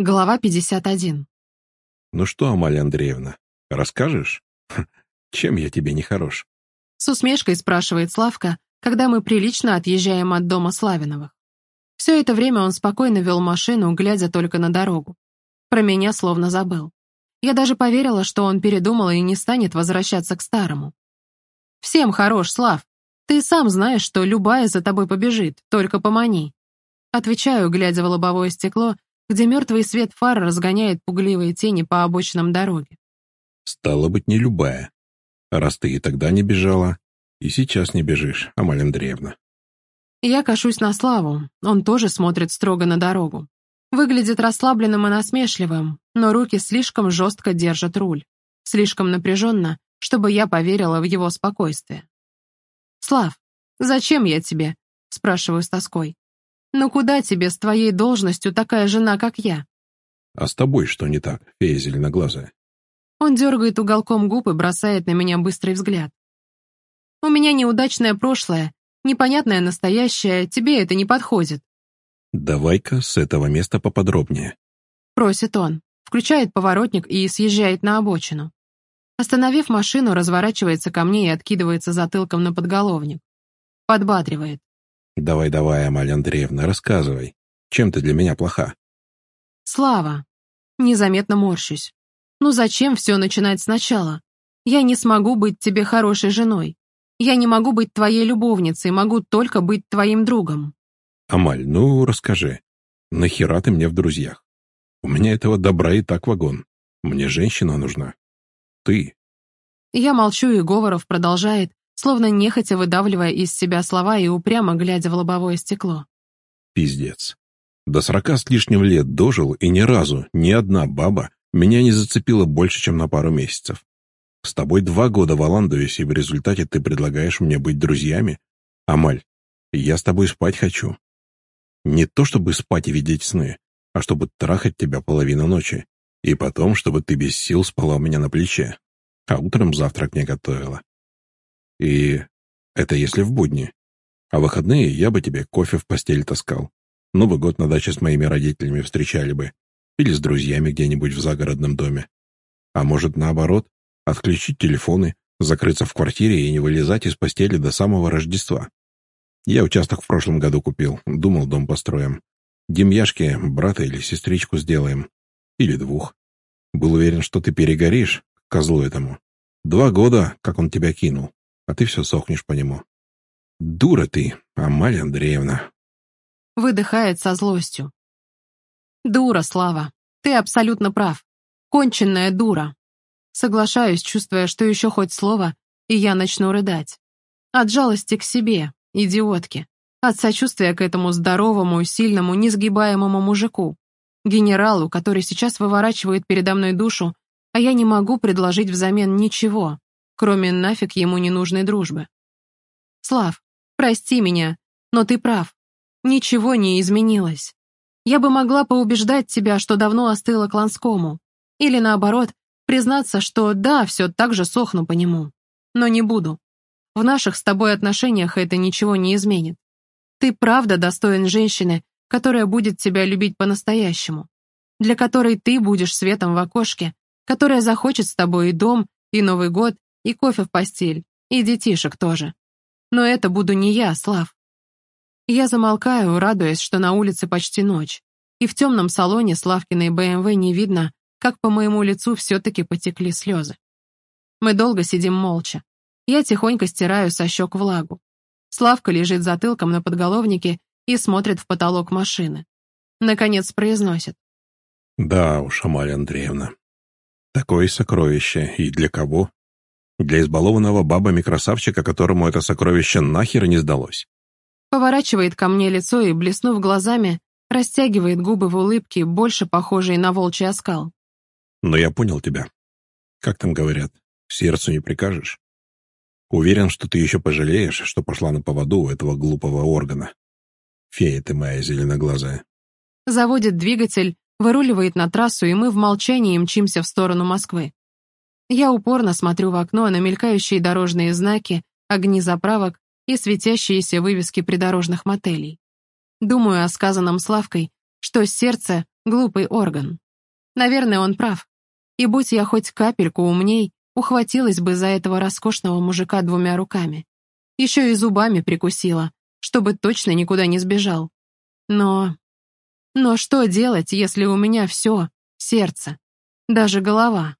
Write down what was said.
Глава 51. «Ну что, Амалия Андреевна, расскажешь? Чем я тебе не хорош?» С усмешкой спрашивает Славка, когда мы прилично отъезжаем от дома Славиновых. Все это время он спокойно вел машину, глядя только на дорогу. Про меня словно забыл. Я даже поверила, что он передумал и не станет возвращаться к старому. «Всем хорош, Слав. Ты сам знаешь, что любая за тобой побежит, только помани». Отвечаю, глядя в лобовое стекло, где мертвый свет фар разгоняет пугливые тени по обочинам дороги. «Стало быть, не любая. Раз ты и тогда не бежала, и сейчас не бежишь, Амаль Андреевна». Я кашусь на Славу, он тоже смотрит строго на дорогу. Выглядит расслабленным и насмешливым, но руки слишком жестко держат руль. Слишком напряженно, чтобы я поверила в его спокойствие. «Слав, зачем я тебе?» — спрашиваю с тоской. «Ну куда тебе с твоей должностью такая жена, как я?» «А с тобой что не так, фея зеленоглазая?» Он дергает уголком губ и бросает на меня быстрый взгляд. «У меня неудачное прошлое, непонятное настоящее, тебе это не подходит». «Давай-ка с этого места поподробнее», — просит он, включает поворотник и съезжает на обочину. Остановив машину, разворачивается ко мне и откидывается затылком на подголовник. Подбадривает. «Давай-давай, Амаль Андреевна, рассказывай. Чем ты для меня плоха?» «Слава!» Незаметно морщусь. «Ну зачем все начинать сначала? Я не смогу быть тебе хорошей женой. Я не могу быть твоей любовницей, могу только быть твоим другом». «Амаль, ну расскажи. Нахера ты мне в друзьях? У меня этого добра и так вагон. Мне женщина нужна. Ты». Я молчу, и Говоров продолжает, словно нехотя выдавливая из себя слова и упрямо глядя в лобовое стекло. Пиздец. До сорока с лишним лет дожил, и ни разу ни одна баба меня не зацепила больше, чем на пару месяцев. С тобой два года валандуюсь, и в результате ты предлагаешь мне быть друзьями? Амаль, я с тобой спать хочу. Не то чтобы спать и видеть сны, а чтобы трахать тебя половину ночи. И потом, чтобы ты без сил спала у меня на плече. А утром завтрак мне готовила. И это если в будни. А выходные я бы тебе кофе в постель таскал. Новый год на даче с моими родителями встречали бы. Или с друзьями где-нибудь в загородном доме. А может, наоборот, отключить телефоны, закрыться в квартире и не вылезать из постели до самого Рождества. Я участок в прошлом году купил, думал, дом построим. Демьяшке брата или сестричку сделаем. Или двух. Был уверен, что ты перегоришь, козлу этому. Два года, как он тебя кинул а ты все сохнешь по нему. Дура ты, Амалия Андреевна. Выдыхает со злостью. Дура, Слава, ты абсолютно прав. Конченная дура. Соглашаюсь, чувствуя, что еще хоть слово, и я начну рыдать. От жалости к себе, идиотке. От сочувствия к этому здоровому, сильному, несгибаемому мужику. Генералу, который сейчас выворачивает передо мной душу, а я не могу предложить взамен ничего кроме нафиг ему ненужной дружбы. Слав, прости меня, но ты прав. Ничего не изменилось. Я бы могла поубеждать тебя, что давно остыла к Ланскому. Или наоборот, признаться, что да, все так же сохну по нему. Но не буду. В наших с тобой отношениях это ничего не изменит. Ты правда достоин женщины, которая будет тебя любить по-настоящему, для которой ты будешь светом в окошке, которая захочет с тобой и дом, и Новый год, и кофе в постель, и детишек тоже. Но это буду не я, Слав. Я замолкаю, радуясь, что на улице почти ночь, и в темном салоне Славкиной БМВ не видно, как по моему лицу все-таки потекли слезы. Мы долго сидим молча. Я тихонько стираю со щек влагу. Славка лежит затылком на подголовнике и смотрит в потолок машины. Наконец произносит. «Да уж, Амалия Андреевна, такое сокровище, и для кого?» Для избалованного бабами красавчика, которому это сокровище нахер не сдалось. Поворачивает ко мне лицо и, блеснув глазами, растягивает губы в улыбке, больше похожей на волчий оскал. Но я понял тебя. Как там говорят, сердцу не прикажешь? Уверен, что ты еще пожалеешь, что пошла на поводу у этого глупого органа. Фея ты моя зеленоглазая. Заводит двигатель, выруливает на трассу, и мы в молчании мчимся в сторону Москвы. Я упорно смотрю в окно на мелькающие дорожные знаки, огни заправок и светящиеся вывески придорожных мотелей. Думаю о сказанном Славкой, что сердце Глупый орган. Наверное, он прав. И будь я хоть капельку умней, ухватилась бы за этого роскошного мужика двумя руками. Еще и зубами прикусила, чтобы точно никуда не сбежал. Но... Но что делать, если у меня все, сердце, даже голова?